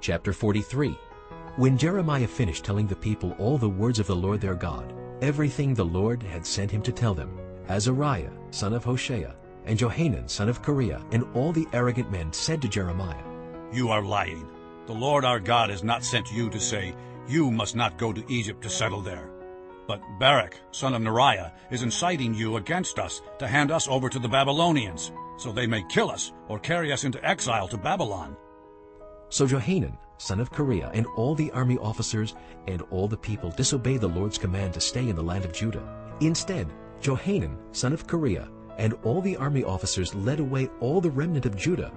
Chapter 43 When Jeremiah finished telling the people all the words of the Lord their God, everything the Lord had sent him to tell them, Azariah, son of Hoshaiah, and Johanan, son of Kareah, and all the arrogant men said to Jeremiah, You are lying. The Lord our God has not sent you to say, You must not go to Egypt to settle there. But Baruch, son of Neriah, is inciting you against us to hand us over to the Babylonians, so they may kill us or carry us into exile to Babylon. So Johanan, son of Kareah, and all the army officers and all the people disobeyed the Lord's command to stay in the land of Judah. Instead, Johanan, son of Kareah, and all the army officers led away all the remnant of Judah,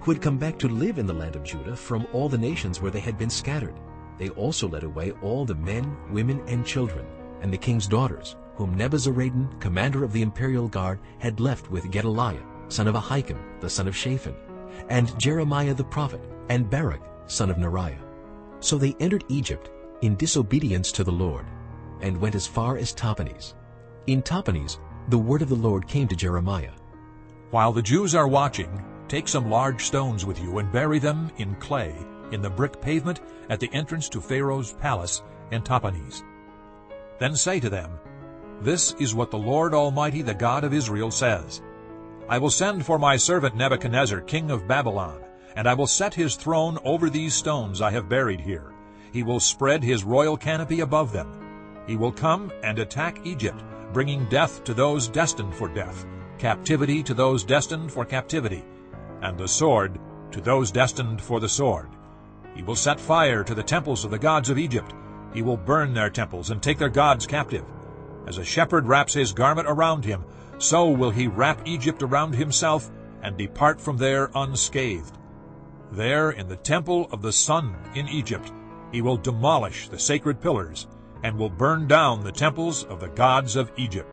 who had come back to live in the land of Judah from all the nations where they had been scattered. They also led away all the men, women, and children, and the king's daughters, whom Nebuzaradan, commander of the imperial guard, had left with Gedaliah, son of Ahikam, the son of Shaphan, and Jeremiah the prophet, and Baruch, son of Neriah. So they entered Egypt in disobedience to the Lord, and went as far as Tahpanhes. In Tahpanhes the word of the Lord came to Jeremiah. While the Jews are watching, take some large stones with you and bury them in clay in the brick pavement at the entrance to Pharaoh's palace in Tahpanhes. Then say to them, This is what the Lord Almighty, the God of Israel, says. I will send for my servant Nebuchadnezzar, king of Babylon, and I will set his throne over these stones I have buried here. He will spread his royal canopy above them. He will come and attack Egypt, bringing death to those destined for death, captivity to those destined for captivity, and the sword to those destined for the sword. He will set fire to the temples of the gods of Egypt. He will burn their temples and take their gods captive. As a shepherd wraps his garment around him, so will he wrap Egypt around himself and depart from there unscathed. There in the temple of the sun in Egypt he will demolish the sacred pillars and will burn down the temples of the gods of Egypt.